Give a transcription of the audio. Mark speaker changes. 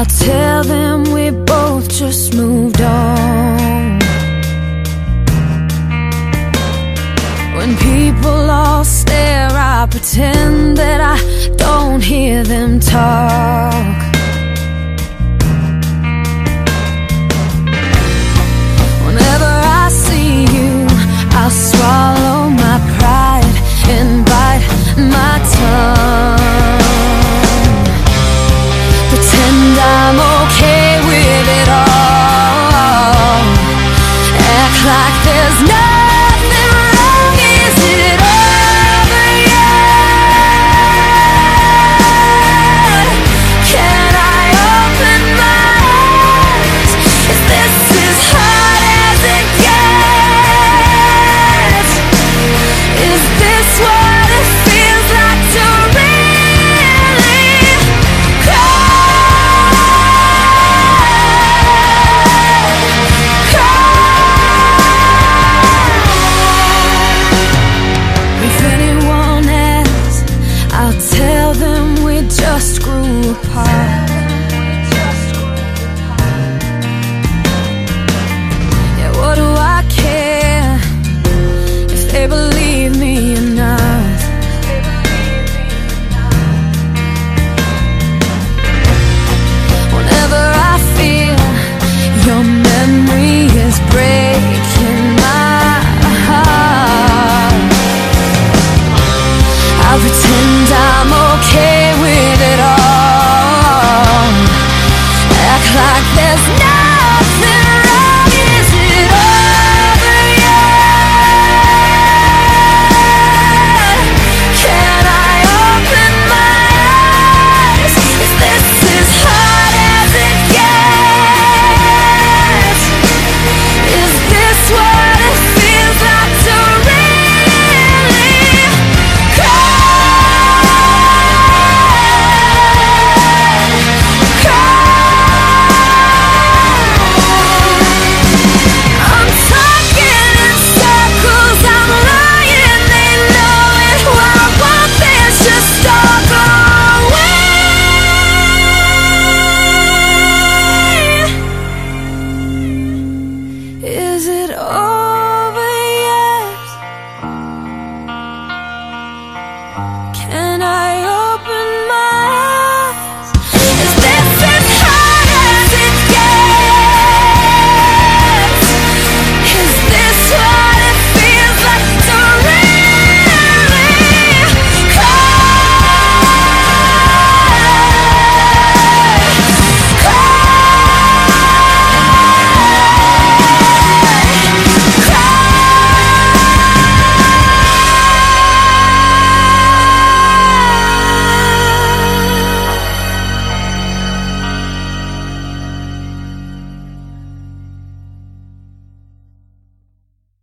Speaker 1: I tell them we both just moved on. When people all stare, I pretend that I don't hear them talk. Is it all?